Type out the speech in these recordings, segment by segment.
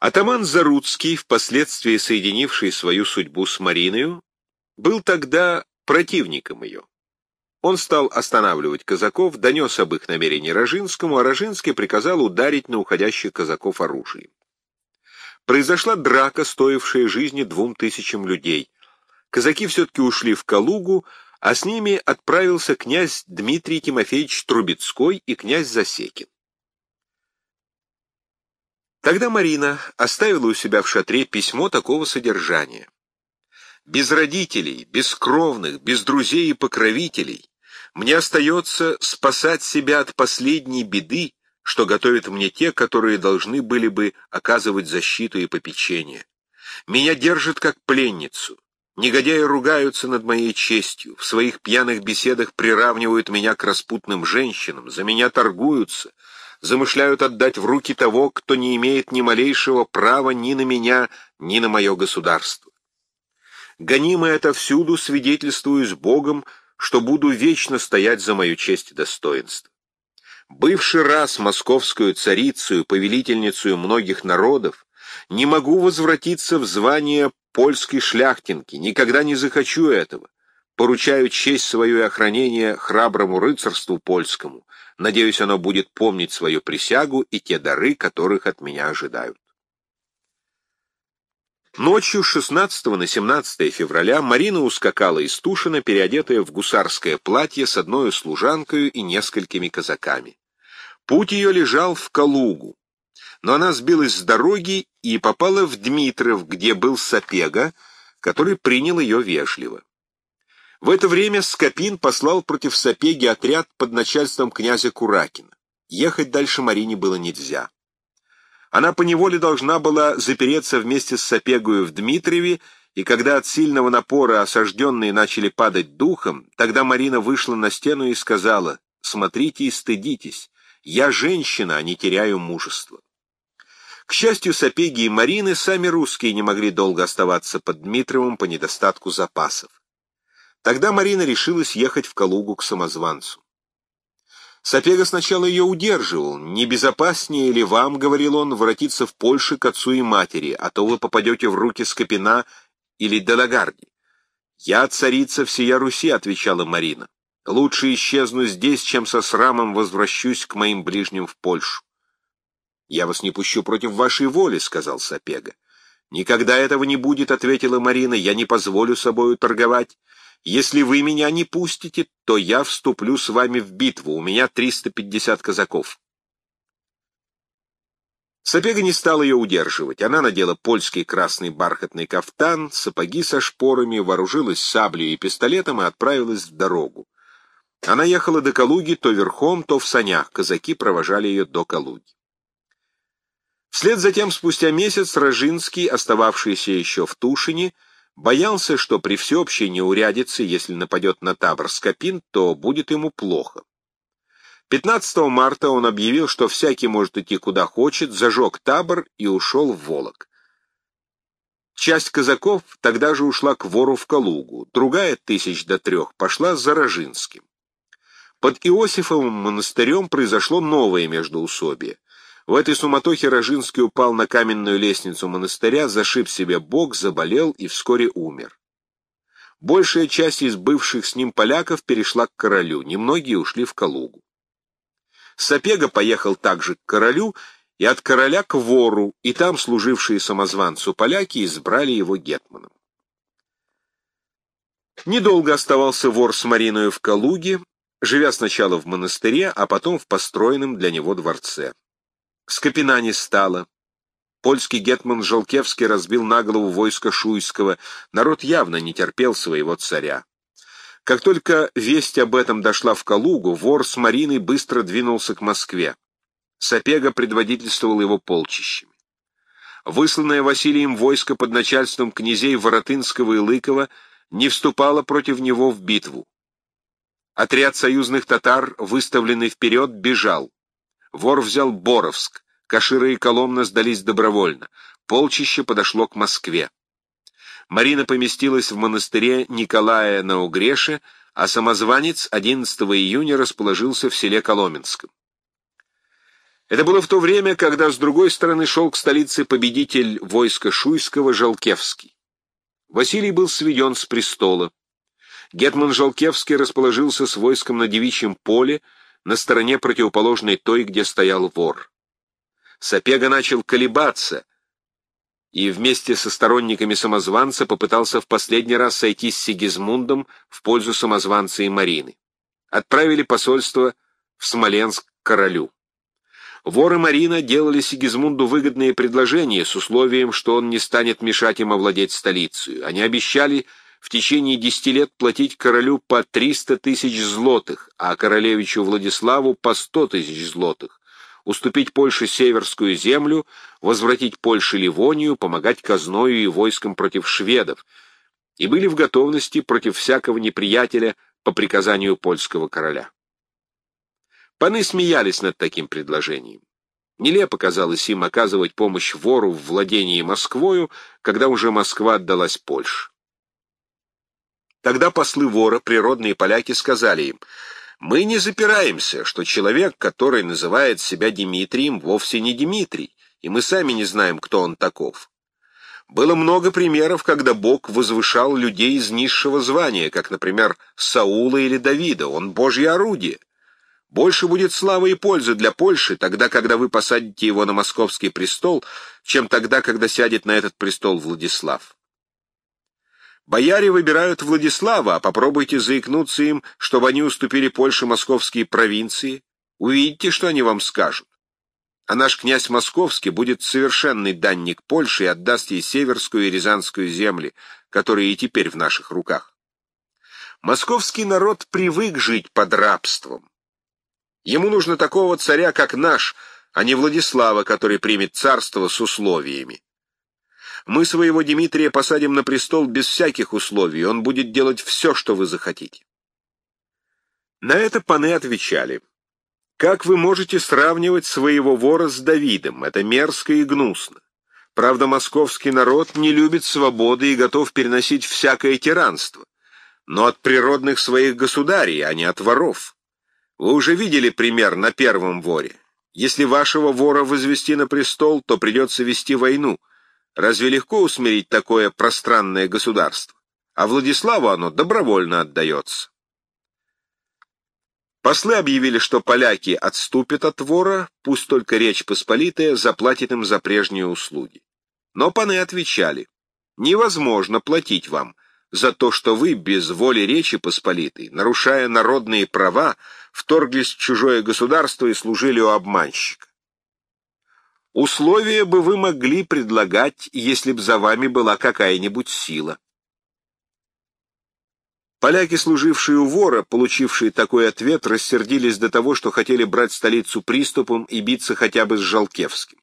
Атаман Заруцкий, впоследствии соединивший свою судьбу с Мариною, был тогда противником ее. Он стал останавливать казаков, донес об их намерении Рожинскому, а Рожинский приказал ударить на уходящих казаков оружием. Произошла драка, стоившая жизни двум тысячам людей. Казаки все-таки ушли в Калугу, а с ними отправился князь Дмитрий Тимофеевич Трубецкой и князь Засекин. Тогда Марина оставила у себя в шатре письмо такого содержания. «Без родителей, без кровных, без друзей и покровителей мне остается спасать себя от последней беды, что готовят мне те, которые должны были бы оказывать защиту и попечение. Меня держат как пленницу. Негодяи ругаются над моей честью, в своих пьяных беседах приравнивают меня к распутным женщинам, за меня торгуются, замышляют отдать в руки того, кто не имеет ни малейшего права ни на меня, ни на мое государство. Гонимый отовсюду свидетельствую с Богом, что буду вечно стоять за мою честь и достоинство. Бывший раз московскую царицу, повелительницу многих народов, не могу возвратиться в звание польской шляхтинки, никогда не захочу этого. Поручаю честь свою и охранение храброму рыцарству польскому, Надеюсь, оно будет помнить свою присягу и те дары, которых от меня ожидают. Ночью 16 на 17 февраля Марина ускакала из Тушина, переодетая в гусарское платье с одной служанкой и несколькими казаками. Путь ее лежал в Калугу, но она сбилась с дороги и попала в Дмитров, где был Сапега, который принял ее вежливо. В это время Скопин послал против Сапеги отряд под начальством князя Куракина. Ехать дальше Марине было нельзя. Она поневоле должна была запереться вместе с Сапегою в Дмитриеве, и когда от сильного напора осажденные начали падать духом, тогда Марина вышла на стену и сказала, «Смотрите и стыдитесь, я женщина, а не теряю мужества». К счастью, Сапеги и Марины сами русские не могли долго оставаться под Дмитровым по недостатку запасов. Тогда Марина решилась ехать в Калугу к самозванцу. Сапега сначала ее удерживал. «Не безопаснее ли вам, — говорил он, — воротиться в Польшу к отцу и матери, а то вы попадете в руки Скопина или Делагарди?» «Я царица всея Руси», — отвечала Марина. «Лучше исчезну здесь, чем со срамом возвращусь к моим ближним в Польшу». «Я вас не пущу против вашей воли», — сказал Сапега. «Никогда этого не будет», — ответила Марина. «Я не позволю собою торговать. Если вы меня не пустите, то я вступлю с вами в битву. У меня 350 казаков. Сапега не стал ее удерживать. Она надела польский красный бархатный кафтан, сапоги со шпорами, вооружилась саблей и пистолетом и отправилась в дорогу. Она ехала до Калуги то верхом, то в санях. Казаки провожали ее до Калуги. Вслед за тем, спустя месяц, Рожинский, остававшийся еще в Тушине, Боялся, что при всеобщей неурядице, если нападет на табор Скопин, то будет ему плохо. 15 марта он объявил, что всякий может идти куда хочет, зажег табор и ушел в Волок. Часть казаков тогда же ушла к вору в Калугу, другая тысяч до трех пошла за Рожинским. Под Иосифовым монастырем произошло новое междоусобие. В этой суматохе Рожинский упал на каменную лестницу монастыря, зашиб себе бок, заболел и вскоре умер. Большая часть из бывших с ним поляков перешла к королю, немногие ушли в Калугу. Сапега поехал также к королю и от короля к вору, и там служившие самозванцу поляки избрали его гетманом. Недолго оставался вор с Мариною в Калуге, живя сначала в монастыре, а потом в построенном для него дворце. Скопина не стало. Польский гетман Жолкевский разбил на голову войско Шуйского. Народ явно не терпел своего царя. Как только весть об этом дошла в Калугу, вор с Мариной быстро двинулся к Москве. Сапега предводительствовал его полчищами. Высланное Василием войско под начальством князей Воротынского и Лыкова не вступало против него в битву. Отряд союзных татар, выставленный вперед, бежал. Вор взял Боровск, Кашира и Коломна сдались добровольно. Полчище подошло к Москве. Марина поместилась в монастыре Николая на Угреше, а самозванец 11 июня расположился в селе Коломенском. Это было в то время, когда с другой стороны шел к столице победитель войска Шуйского Жалкевский. Василий был сведен с престола. Гетман Жалкевский расположился с войском на девичьем поле, на стороне противоположной той, где стоял вор. Сапега начал колебаться и вместе со сторонниками самозванца попытался в последний раз сойти с Сигизмундом в пользу самозванца и Марины. Отправили посольство в Смоленск к королю. Воры Марина делали Сигизмунду выгодные предложения с условием, что он не станет мешать им овладеть столицей. Они обещали в течение десяти лет платить королю по триста тысяч злотых, а королевичу Владиславу по сто тысяч злотых, уступить Польше Северскую землю, возвратить Польше Ливонию, помогать казною и войскам против шведов, и были в готовности против всякого неприятеля по приказанию польского короля. Паны смеялись над таким предложением. Нелепо казалось им оказывать помощь вору в владении Москвою, когда уже Москва отдалась Польше. Тогда послы вора, природные поляки, сказали им, «Мы не запираемся, что человек, который называет себя Дмитрием, вовсе не Дмитрий, и мы сами не знаем, кто он таков. Было много примеров, когда Бог возвышал людей из низшего звания, как, например, Саула или Давида, он Божье орудие. Больше будет славы и пользы для Польши тогда, когда вы посадите его на московский престол, чем тогда, когда сядет на этот престол Владислав. Бояре выбирают Владислава, а попробуйте заикнуться им, чтобы они уступили Польше московские провинции. Увидите, что они вам скажут. А наш князь Московский будет совершенный данник Польши и отдаст ей Северскую и Рязанскую земли, которые и теперь в наших руках. Московский народ привык жить под рабством. Ему нужно такого царя, как наш, а не Владислава, который примет царство с условиями. Мы своего Дмитрия посадим на престол без всяких условий, он будет делать все, что вы захотите. На это паны отвечали. Как вы можете сравнивать своего вора с Давидом? Это мерзко и гнусно. Правда, московский народ не любит свободы и готов переносить всякое тиранство, но от природных своих государей, а не от воров. Вы уже видели пример на первом воре. Если вашего вора возвести на престол, то придется вести войну — Разве легко усмирить такое пространное государство? А Владиславу оно добровольно отдается. Послы объявили, что поляки отступят от вора, пусть только Речь Посполитая заплатит им за прежние услуги. Но паны отвечали, невозможно платить вам за то, что вы без воли Речи Посполитой, нарушая народные права, вторглись в чужое государство и служили у обманщика. Условия бы вы могли предлагать, если б за вами была какая-нибудь сила. Поляки, служившие у вора, получившие такой ответ, рассердились до того, что хотели брать столицу приступом и биться хотя бы с Жалкевским.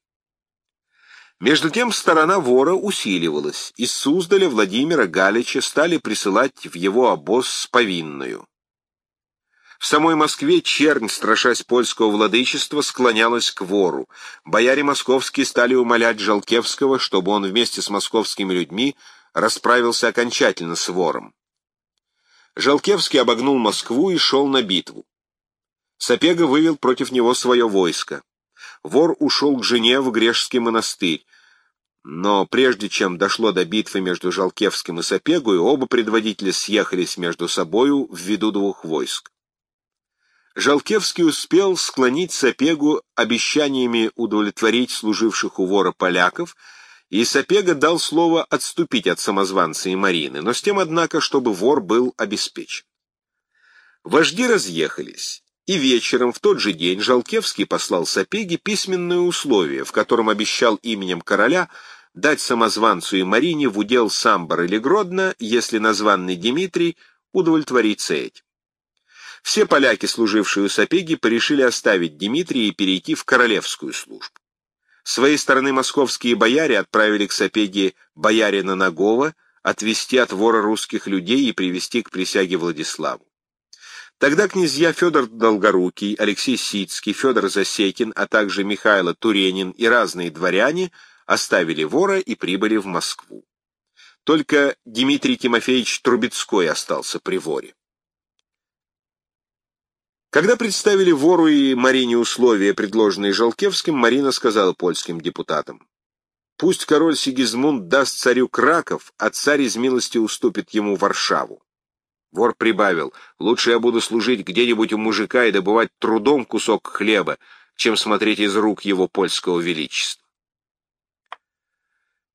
Между тем сторона вора усиливалась. Из Суздаля Владимира Галича стали присылать в его обоз с повинную. В самой Москве чернь, страшась польского владычества, склонялась к вору. Бояре московские стали умолять Жалкевского, чтобы он вместе с московскими людьми расправился окончательно с вором. Жалкевский обогнул Москву и шел на битву. Сапега вывел против него свое войско. Вор ушел к жене в Грешский монастырь. Но прежде чем дошло до битвы между Жалкевским и Сапегой, оба предводителя съехались между собою в виду двух войск. Жалкевский успел склонить Сапегу обещаниями удовлетворить служивших у вора поляков, и Сапега дал слово отступить от самозванца и Марины, но с тем, однако, чтобы вор был обеспечен. Вожди разъехались, и вечером в тот же день Жалкевский послал Сапеге письменное условие, в котором обещал именем короля дать самозванцу и Марине в удел Самбор или Гродно, если названный Дмитрий удовлетворится этим. Все поляки, служившие у Сапеги, порешили оставить Дмитрия и перейти в королевскую службу. С своей стороны московские бояре отправили к Сапеге боярина Нагова отвести от вора русских людей и привести к присяге Владиславу. Тогда князья Федор Долгорукий, Алексей Сицкий, Федор Засекин, а также Михайло Туренин и разные дворяне оставили вора и прибыли в Москву. Только Дмитрий Тимофеевич Трубецкой остался при воре. Когда представили вору и Марине условия, предложенные Жалкевским, Марина сказала польским депутатам, «Пусть король Сигизмунд даст царю Краков, а царь из милости уступит ему Варшаву». Вор прибавил, «Лучше я буду служить где-нибудь у мужика и добывать трудом кусок хлеба, чем смотреть из рук его польского величества».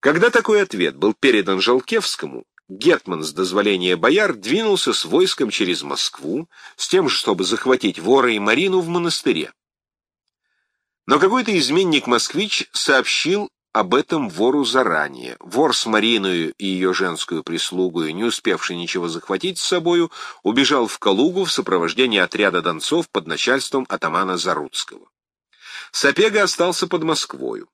Когда такой ответ был передан Жалкевскому, Гетман с дозволения бояр двинулся с войском через Москву с тем же, чтобы захватить вора и Марину в монастыре. Но какой-то изменник-москвич сообщил об этом вору заранее. Вор с Мариною и ее женскую прислугу, не успевший ничего захватить с собою, убежал в Калугу в сопровождении отряда донцов под начальством атамана Заруцкого. Сапега остался под Москвою.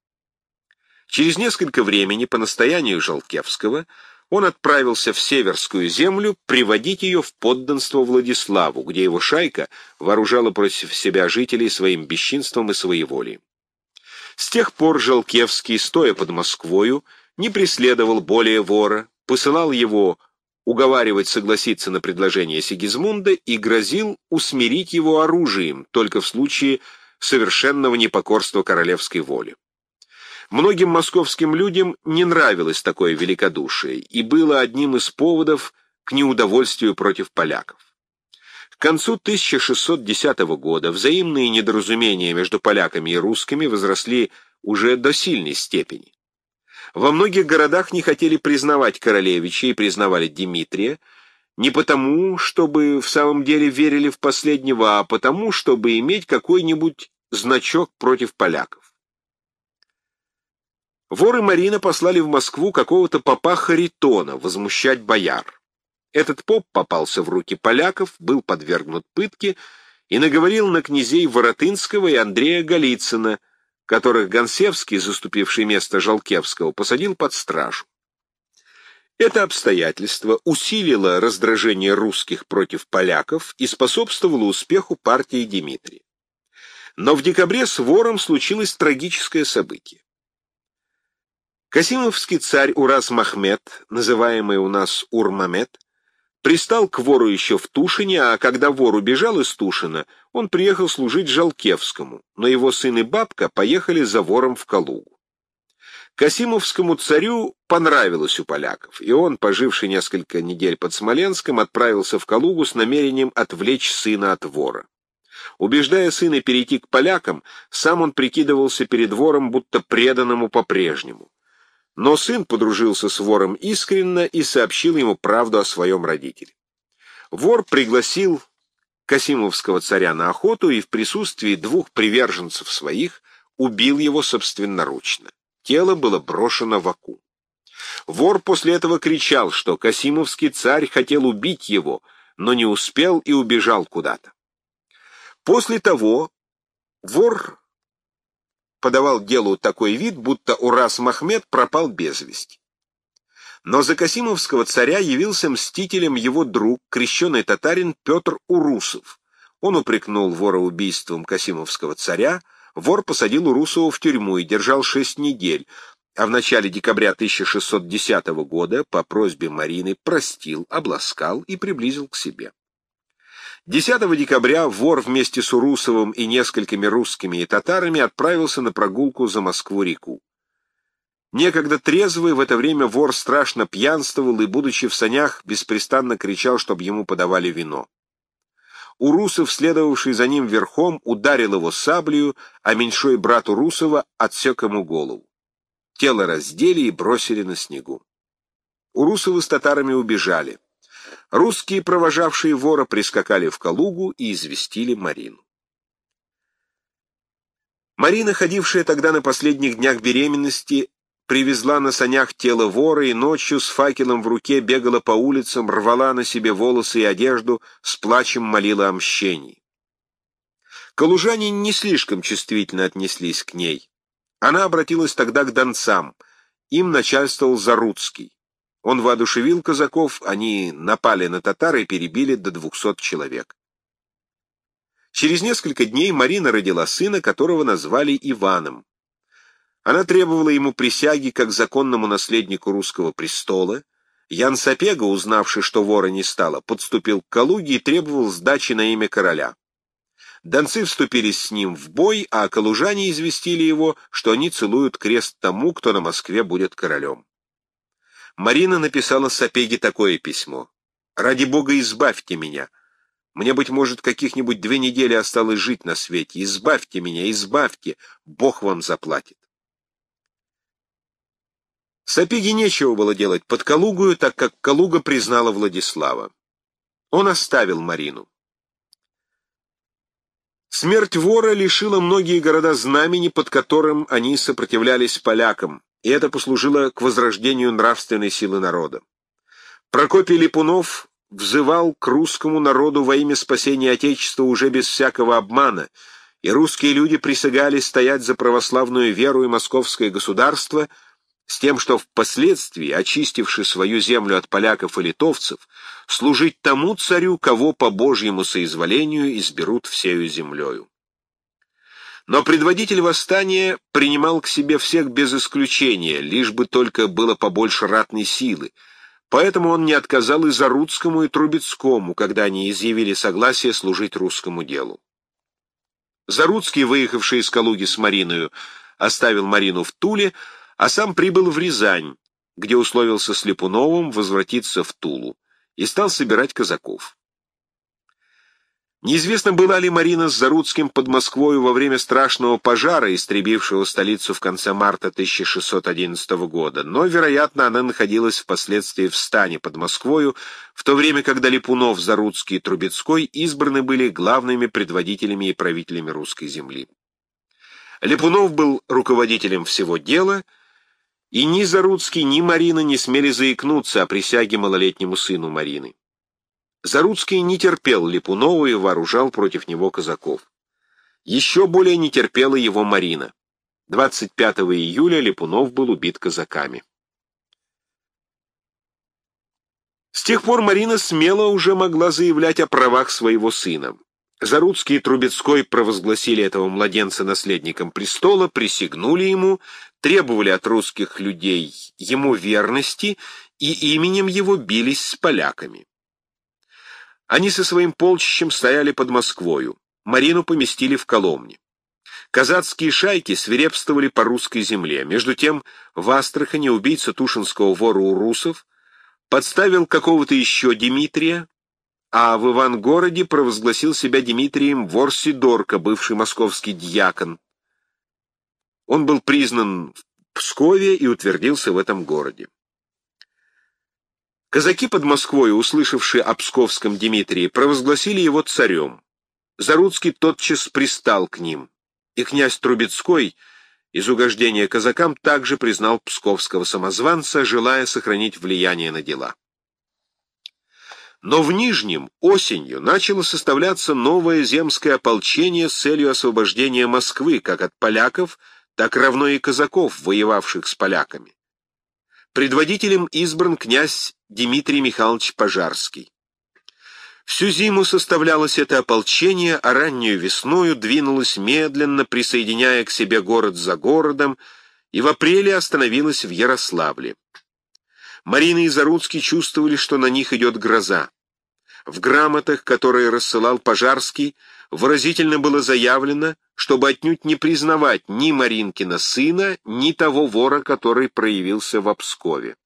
Через несколько времени, по настоянию Жалкевского, он отправился в Северскую землю приводить ее в подданство Владиславу, где его шайка вооружала против себя жителей своим бесчинством и своеволием. С тех пор Жалкевский, стоя под Москвою, не преследовал более вора, посылал его уговаривать согласиться на предложение Сигизмунда и грозил усмирить его оружием только в случае совершенного непокорства королевской воли. Многим московским людям не нравилось такое великодушие и было одним из поводов к неудовольствию против поляков. К концу 1610 года взаимные недоразумения между поляками и русскими возросли уже до сильной степени. Во многих городах не хотели признавать королевича и признавали Дмитрия, не потому, чтобы в самом деле верили в последнего, а потому, чтобы иметь какой-нибудь значок против поляков. Воры Марина послали в Москву какого-то попа Харитона возмущать бояр. Этот поп попался в руки поляков, был подвергнут пытке и наговорил на князей Воротынского и Андрея Голицына, которых Гонсевский, заступивший место Жалкевского, посадил под стражу. Это обстоятельство усилило раздражение русских против поляков и способствовало успеху партии Дмитрия. Но в декабре с вором случилось трагическое событие. Касимовский царь Ураз Махмед, называемый у нас Урмамед, пристал к вору еще в Тушине, а когда вор убежал из Тушина, он приехал служить Жалкевскому, но его сын и бабка поехали за вором в Калугу. Касимовскому царю понравилось у поляков, и он, поживший несколько недель под Смоленском, отправился в Калугу с намерением отвлечь сына от вора. Убеждая сына перейти к полякам, сам он прикидывался перед вором, будто преданному по-прежнему. Но сын подружился с вором искренно и сообщил ему правду о своем родителе. Вор пригласил Касимовского царя на охоту и в присутствии двух приверженцев своих убил его собственноручно. Тело было брошено в оку. Вор после этого кричал, что Касимовский царь хотел убить его, но не успел и убежал куда-то. После того вор подавал делу такой вид, будто Урас Махмед пропал без вести. Но за Касимовского царя явился мстителем его друг, крещеный татарин Петр Урусов. Он упрекнул вора убийством Касимовского царя, вор посадил Урусова в тюрьму и держал шесть недель, а в начале декабря 1610 года по просьбе Марины простил, обласкал и приблизил к себе. 10 декабря вор вместе с Урусовым и несколькими русскими и татарами отправился на прогулку за Москву-реку. Некогда трезвый в это время вор страшно пьянствовал и, будучи в санях, беспрестанно кричал, чтобы ему подавали вино. Урусов, следовавший за ним верхом, ударил его саблею, а меньшой брат Урусова отсек ему голову. Тело раздели и бросили на снегу. Урусовы с татарами убежали. Русские, провожавшие вора, прискакали в Калугу и известили Марину. Марина, ходившая тогда на последних днях беременности, привезла на санях тело вора и ночью с факелом в руке бегала по улицам, рвала на себе волосы и одежду, с плачем молила о мщении. Калужане не слишком чувствительно отнеслись к ней. Она обратилась тогда к донцам. Им начальствовал Заруцкий. Он воодушевил казаков, они напали на татар и перебили до двухсот человек. Через несколько дней Марина родила сына, которого назвали Иваном. Она требовала ему присяги как законному наследнику русского престола. Ян Сапега, узнавший, что вора не стало, подступил к Калуге и требовал сдачи на имя короля. Донцы вступились с ним в бой, а калужане известили его, что они целуют крест тому, кто на Москве будет королем. Марина написала Сапеге такое письмо. «Ради Бога, избавьте меня. Мне, быть может, каких-нибудь две недели осталось жить на свете. Избавьте меня, избавьте. Бог вам заплатит». Сапеге нечего было делать под Калугую, так как Калуга признала Владислава. Он оставил Марину. Смерть вора лишила многие города знамени, под которым они сопротивлялись полякам, и это послужило к возрождению нравственной силы народа. Прокопий Липунов взывал к русскому народу во имя спасения Отечества уже без всякого обмана, и русские люди присягали стоять за православную веру и московское государство — с тем, что впоследствии, очистивши свою землю от поляков и литовцев, служить тому царю, кого по Божьему соизволению изберут всею землею. Но предводитель восстания принимал к себе всех без исключения, лишь бы только было побольше ратной силы, поэтому он не отказал и Заруцкому, и Трубецкому, когда они изъявили согласие служить русскому делу. Заруцкий, выехавший из Калуги с Мариною, оставил Марину в Туле, а сам прибыл в Рязань, где условился с Липуновым возвратиться в Тулу, и стал собирать казаков. Неизвестно, была ли Марина с Заруцким под Москвою во время страшного пожара, истребившего столицу в конце марта 1611 года, но, вероятно, она находилась впоследствии в стане под Москвою, в то время, когда Липунов, Заруцкий и Трубецкой избраны были главными предводителями и правителями русской земли. Липунов был руководителем всего дела — и ни Заруцкий, ни Марина не смели заикнуться о присяге малолетнему сыну Марины. Заруцкий не терпел Липунова и вооружал против него казаков. Еще более не терпела его Марина. 25 июля Липунов был убит казаками. С тех пор Марина смело уже могла заявлять о правах своего сына. Заруцкий и Трубецкой провозгласили этого младенца наследником престола, присягнули ему, требовали от русских людей ему верности и именем его бились с поляками. Они со своим полчищем стояли под Москвою, Марину поместили в Коломне. Казацкие шайки свирепствовали по русской земле. Между тем в Астрахани убийца Тушинского вора Урусов подставил какого-то еще Дмитрия, а в Ивангороде провозгласил себя Дмитрием вор Сидорко, бывший московский дьякон. Он был признан в Пскове и утвердился в этом городе. Казаки под Москвой, услышавшие о псковском Дмитрии, провозгласили его царем. Заруцкий тотчас пристал к ним, и князь Трубецкой из угождения казакам также признал псковского самозванца, желая сохранить влияние на дела. Но в Нижнем осенью начало составляться новое земское ополчение с целью освобождения Москвы как от поляков, так равно и казаков, воевавших с поляками. Предводителем избран князь Дмитрий Михайлович Пожарский. Всю зиму составлялось это ополчение, а раннюю весною двинулось медленно, присоединяя к себе город за городом, и в апреле остановилось в Ярославле. Марина и Заруцкий чувствовали, что на них идет гроза. В грамотах, которые рассылал Пожарский, выразительно было заявлено, чтобы отнюдь не признавать ни Маринкина сына, ни того вора, который проявился в Обскове.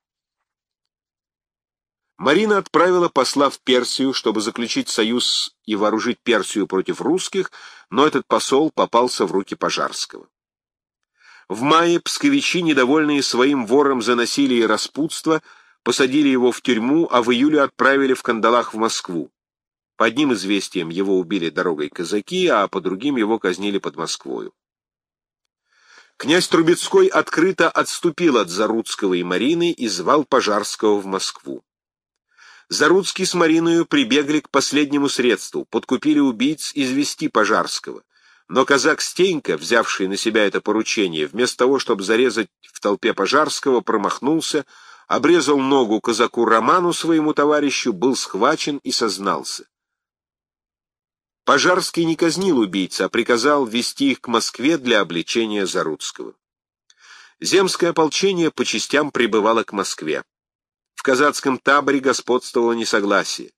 Марина отправила посла в Персию, чтобы заключить союз и вооружить Персию против русских, но этот посол попался в руки Пожарского. В мае псковичи, недовольные своим вором за насилие и распутство, посадили его в тюрьму, а в июле отправили в кандалах в Москву. По одним известиям его убили дорогой казаки, а по другим его казнили под Москвою. Князь Трубецкой открыто отступил от Заруцкого и Марины и звал Пожарского в Москву. Заруцкий с Мариною прибегли к последнему средству, подкупили убийц извести Пожарского. Но казак Стенька, взявший на себя это поручение, вместо того, чтобы зарезать в толпе Пожарского, промахнулся, обрезал ногу казаку Роману, своему товарищу, был схвачен и сознался. Пожарский не казнил убийц, а приказал вести их к Москве для обличения Заруцкого. Земское ополчение по частям прибывало к Москве. В казацком таборе господствовало несогласие.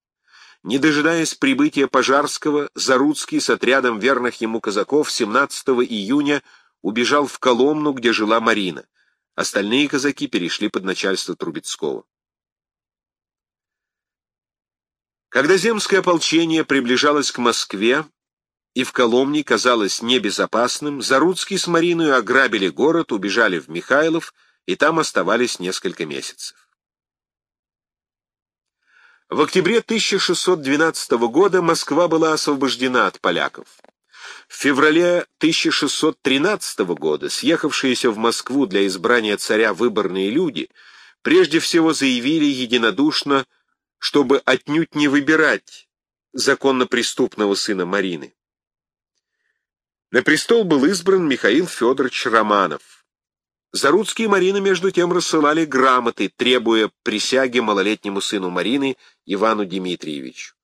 Не дожидаясь прибытия Пожарского, Заруцкий с отрядом верных ему казаков 17 июня убежал в Коломну, где жила Марина. Остальные казаки перешли под начальство Трубецкого. Когда земское ополчение приближалось к Москве, и в Коломне казалось небезопасным, Заруцкий с Мариной ограбили город, убежали в Михайлов и там оставались несколько месяцев. В октябре 1612 года Москва была освобождена от поляков. В феврале 1613 года съехавшиеся в Москву для избрания царя выборные люди прежде всего заявили единодушно, чтобы отнюдь не выбирать законно преступного сына Марины. На престол был избран Михаил Федорович Романов. Заруцкие и Марина между тем рассылали грамоты, требуя присяги малолетнему сыну Марины Ивану Дмитриевичу.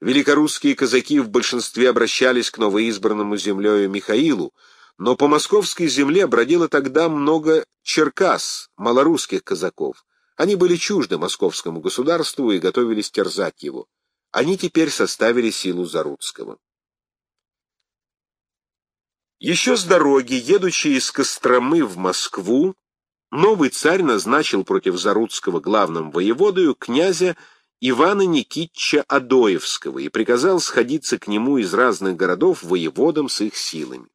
Великорусские казаки в большинстве обращались к новоизбранному землею Михаилу, но по московской земле бродило тогда много черкас, малорусских казаков. Они были чужды московскому государству и готовились терзать его. Они теперь составили силу Заруцкого. Еще с дороги, едучи из Костромы в Москву, новый царь назначил против Заруцкого главным воеводою князя Ивана Никитча Адоевского и приказал сходиться к нему из разных городов воеводам с их силами.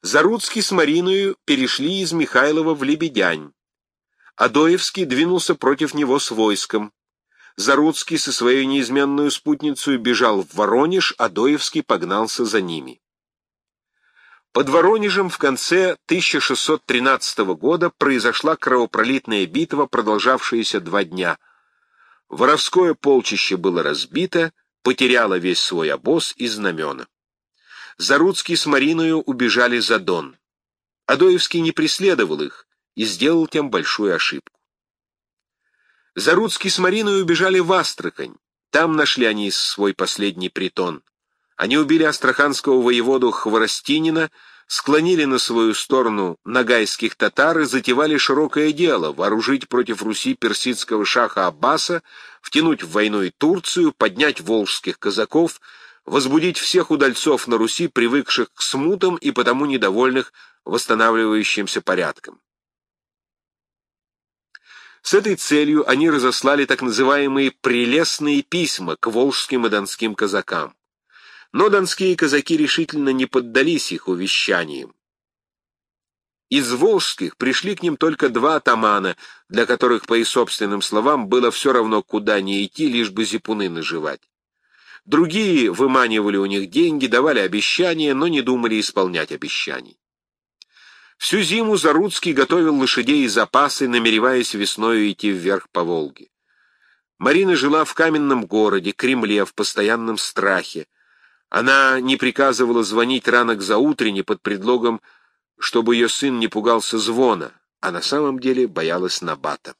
Заруцкий с Мариною перешли из Михайлова в Лебедянь. Адоевский двинулся против него с войском. Заруцкий со своей неизменной спутницей бежал в Воронеж, Адоевский погнался за ними. Под Воронежем в конце 1613 года произошла кровопролитная битва, продолжавшаяся два дня. Воровское полчище было разбито, потеряло весь свой обоз и знамена. Заруцкий с Мариною убежали за Дон. Адоевский не преследовал их, и сделал тем большую ошибку. Заруцкий с Мариной убежали в Астрахань. Там нашли они свой последний притон. Они убили астраханского воеводу Хворостинина, склонили на свою сторону нагайских татар и затевали широкое дело — вооружить против Руси персидского шаха Аббаса, втянуть в войну и Турцию, поднять волжских казаков, возбудить всех удальцов на Руси, привыкших к смутам и потому недовольных восстанавливающимся порядком. С этой целью они разослали так называемые «прелестные письма» к волжским и донским казакам. Но донские казаки решительно не поддались их увещаниям. Из волжских пришли к ним только два атамана, для которых, по их собственным словам, было все равно, куда не идти, лишь бы зипуны наживать. Другие выманивали у них деньги, давали обещания, но не думали исполнять обещаний. Всю зиму Заруцкий готовил лошадей и запасы, намереваясь весною идти вверх по Волге. Марина жила в каменном городе, Кремле, в постоянном страхе. Она не приказывала звонить рано к заутрене под предлогом, чтобы ее сын не пугался звона, а на самом деле боялась Набата.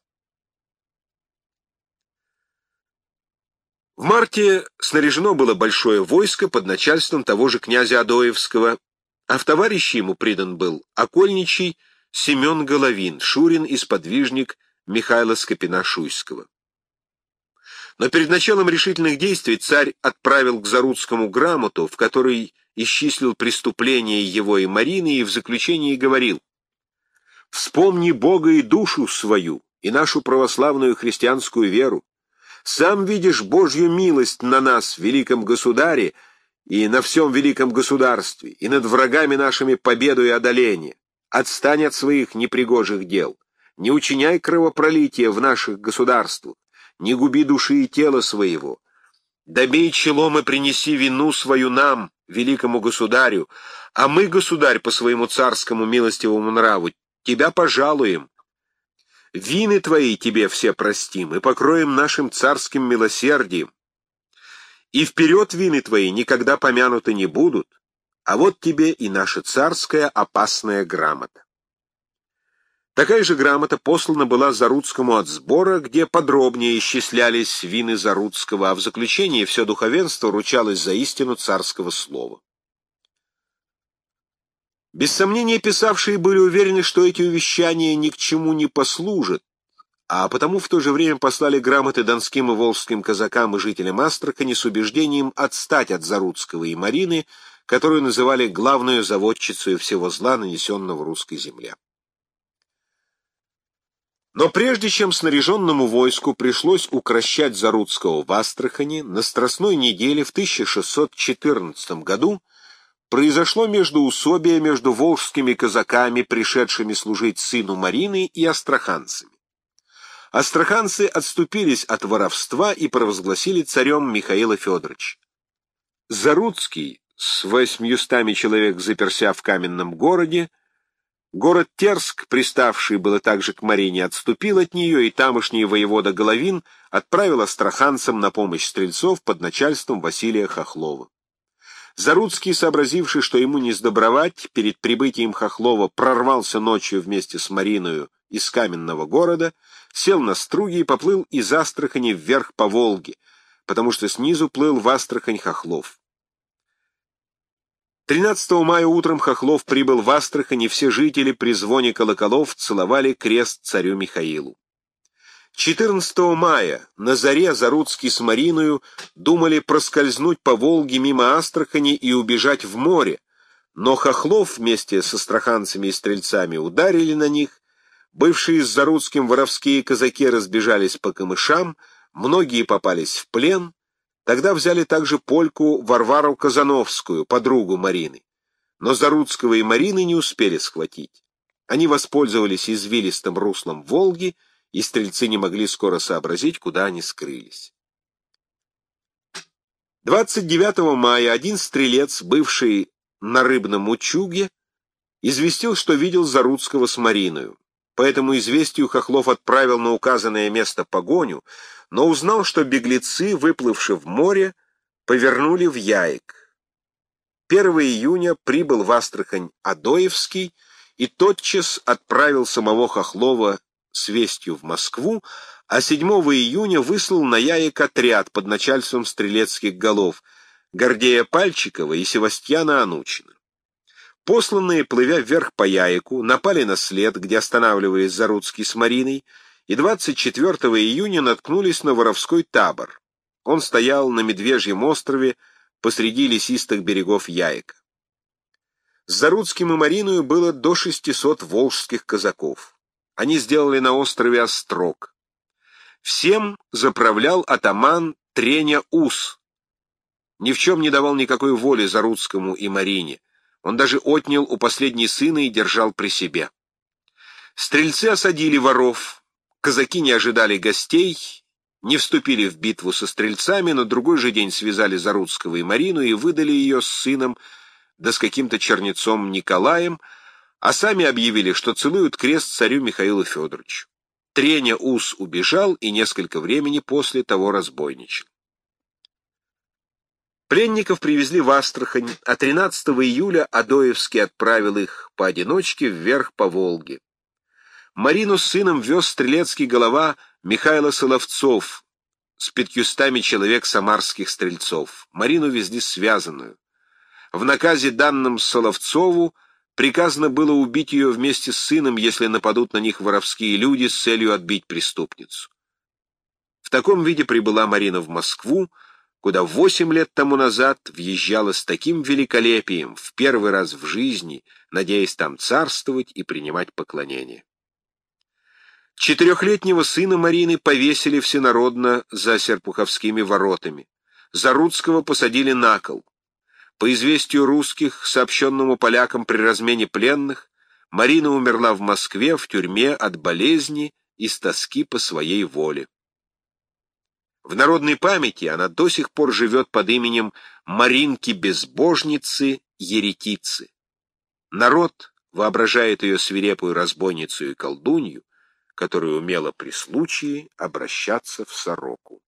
В марте снаряжено было большое войско под начальством того же князя Адоевского, а в товарищи ему придан был окольничий Семен Головин, Шурин и сподвижник Михаила Скопина-Шуйского. Но перед началом решительных действий царь отправил к Заруцкому грамоту, в которой исчислил преступления его и Марины, и в заключении говорил «Вспомни Бога и душу свою, и нашу православную христианскую веру. Сам видишь Божью милость на нас, великом государе, и на всем великом государстве, и над врагами нашими победу и одоление. Отстань от своих непригожих дел, не учиняй кровопролития в наших государствах, не губи души и тела своего. Добей челом и принеси вину свою нам, великому государю, а мы, государь, по своему царскому милостивому нраву, тебя пожалуем. Вины твои тебе все простим и покроем нашим царским милосердием и вперед вины твои никогда помянуты не будут, а вот тебе и наша царская опасная грамота. Такая же грамота послана была Заруцкому от сбора, где подробнее исчислялись вины Заруцкого, а в заключении все духовенство ручалось за истину царского слова. Без сомнения, писавшие были уверены, что эти увещания ни к чему не послужат, а потому в то же время послали грамоты донским и волжским казакам и жителям Астрахани с убеждением отстать от Заруцкого и Марины, которую называли главную заводчицей всего зла, нанесенного русской земле. Но прежде чем снаряженному войску пришлось укращать Заруцкого в Астрахани, на Страстной неделе в 1614 году произошло междоусобие между волжскими казаками, пришедшими служить сыну Марины, и астраханцами. Астраханцы отступились от воровства и провозгласили царем Михаила Федоровича. Заруцкий с восьмьюстами человек заперся в каменном городе, Город Терск, приставший было также к Марине, отступил от нее, и тамошний воевода Головин отправил астраханцам на помощь стрельцов под начальством Василия Хохлова. Заруцкий, сообразивший, что ему не сдобровать, перед прибытием Хохлова прорвался ночью вместе с Мариною из каменного города, сел на струги и поплыл из Астрахани вверх по Волге, потому что снизу плыл в Астрахань Хохлов. 13 мая утром Хохлов прибыл в Астрахань, и все жители при звоне колоколов целовали крест царю Михаилу. 14 мая на заре Заруцкий с Мариною думали проскользнуть по Волге мимо Астрахани и убежать в море, но Хохлов вместе с астраханцами и стрельцами ударили на них, бывшие с Заруцким воровские казаки разбежались по камышам, многие попались в плен, Тогда взяли также польку Варвару Казановскую, подругу Марины. Но Заруцкого и Марины не успели схватить. Они воспользовались извилистым руслом Волги, и стрельцы не могли скоро сообразить, куда они скрылись. 29 мая один стрелец, бывший на рыбном учуге, известил, что видел Заруцкого с Мариною. По этому известию Хохлов отправил на указанное место погоню, но узнал, что беглецы, выплывши в море, повернули в Яик. 1 июня прибыл в Астрахань Адоевский и тотчас отправил самого Хохлова с вестью в Москву, а 7 июня выслал на Яик отряд под начальством стрелецких голов Гордея Пальчикова и Севастьяна Анучина. Посланные, плывя вверх по Яику, напали на след, где останавливались Заруцкий с Мариной, и 24 июня наткнулись на воровской табор. Он стоял на Медвежьем острове посреди лесистых берегов Яика. С Заруцким и Мариною было до 600 волжских казаков. Они сделали на острове острог. Всем заправлял атаман Треня Ус. Ни в чем не давал никакой воли Заруцкому и Марине. Он даже отнял у последней сына и держал при себе. Стрельцы осадили воров, Казаки не ожидали гостей, не вступили в битву со стрельцами, но другой же день связали Заруцкого и Марину и выдали ее с сыном, да с каким-то чернецом Николаем, а сами объявили, что целуют крест царю Михаилу Федоровичу. Треня Ус убежал и несколько времени после того разбойничал. Пленников привезли в Астрахань, а 13 июля Адоевский отправил их поодиночке вверх по Волге. Марину с сыном вез стрелецкий голова Михайло Соловцов с пятьюстами человек самарских стрельцов. Марину везли связанную. В наказе, данном Соловцову, приказано было убить ее вместе с сыном, если нападут на них воровские люди с целью отбить преступницу. В таком виде прибыла Марина в Москву, куда восемь лет тому назад въезжала с таким великолепием, в первый раз в жизни, надеясь там царствовать и принимать поклонение. Четырехлетнего сына Марины повесили всенародно за Серпуховскими воротами. Заруцкого посадили на кол. По известию русских, сообщенному полякам при размене пленных, Марина умерла в Москве в тюрьме от болезни и с тоски по своей воле. В народной памяти она до сих пор живет под именем Маринки-безбожницы, еретицы. Народ воображает ее свирепую разбойницу и колдунью, которая умела при случае обращаться в сороку.